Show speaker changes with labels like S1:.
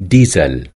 S1: ديزل.